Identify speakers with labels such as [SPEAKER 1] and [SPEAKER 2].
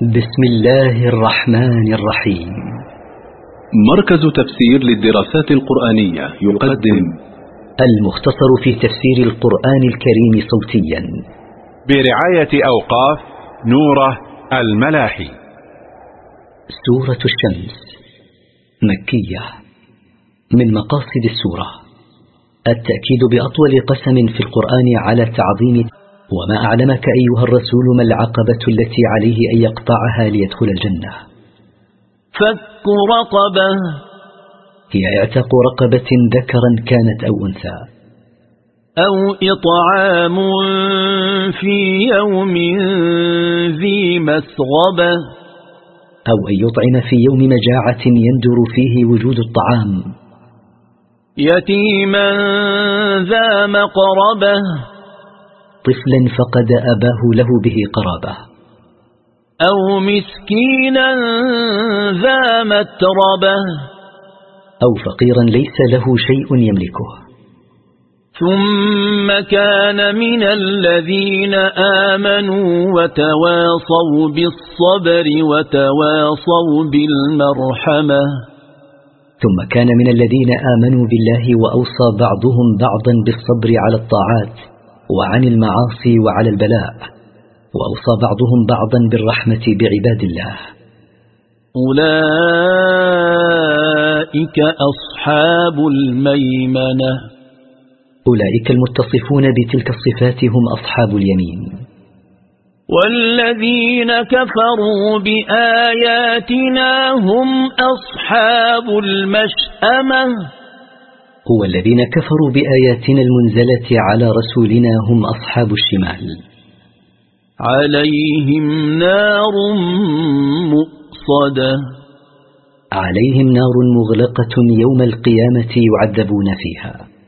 [SPEAKER 1] بسم الله الرحمن الرحيم.
[SPEAKER 2] مركز تفسير للدراسات القرآنية يقدم
[SPEAKER 1] المختصر في تفسير القرآن الكريم صوتيا.
[SPEAKER 3] برعاية أوقاف نوره الملاحي.
[SPEAKER 1] سورة الشمس مكية. من مقاصد السورة التأكيد بأطول قسم في القرآن على تعظيم وما أعلمك أيها الرسول ما العقبة التي عليه أن يقطعها ليدخل الجنة؟
[SPEAKER 4] فك رقبة.
[SPEAKER 1] هي اعتق رقبة ذكرا كانت أو أنثى.
[SPEAKER 4] أو إطعام في يوم ذي مسغبة.
[SPEAKER 1] أو أن يطعم في يوم مجاعة يندر فيه وجود الطعام.
[SPEAKER 4] يتيما ذا مقربة.
[SPEAKER 1] طفلا فقد أباه له به قرابة.
[SPEAKER 4] أو مسكينا ذا متربة.
[SPEAKER 1] أو فقيرا ليس له شيء يملكه.
[SPEAKER 4] ثم كان من الذين آمنوا وتواصوا بالصبر وتواصوا بالمرحمة.
[SPEAKER 1] ثم كان من الذين آمنوا بالله وأوصى بعضهم بعضا بالصبر على الطاعات. وعن المعاصي وعلى البلاء وأوصى بعضهم بعضا بالرحمة بعباد الله.
[SPEAKER 4] أولئك أصحاب الميمنة.
[SPEAKER 1] أولئك المتصفون بتلك الصفات هم أصحاب اليمين.
[SPEAKER 4] والذين كفروا بآياتنا هم أصحاب المشأمة.
[SPEAKER 1] هو الذين كفروا بآياتنا المنزلة على رسولنا هم أصحاب الشمال.
[SPEAKER 4] عليهم نار مؤصدة.
[SPEAKER 1] عليهم نار مغلقة يوم القيامة يعذبون فيها.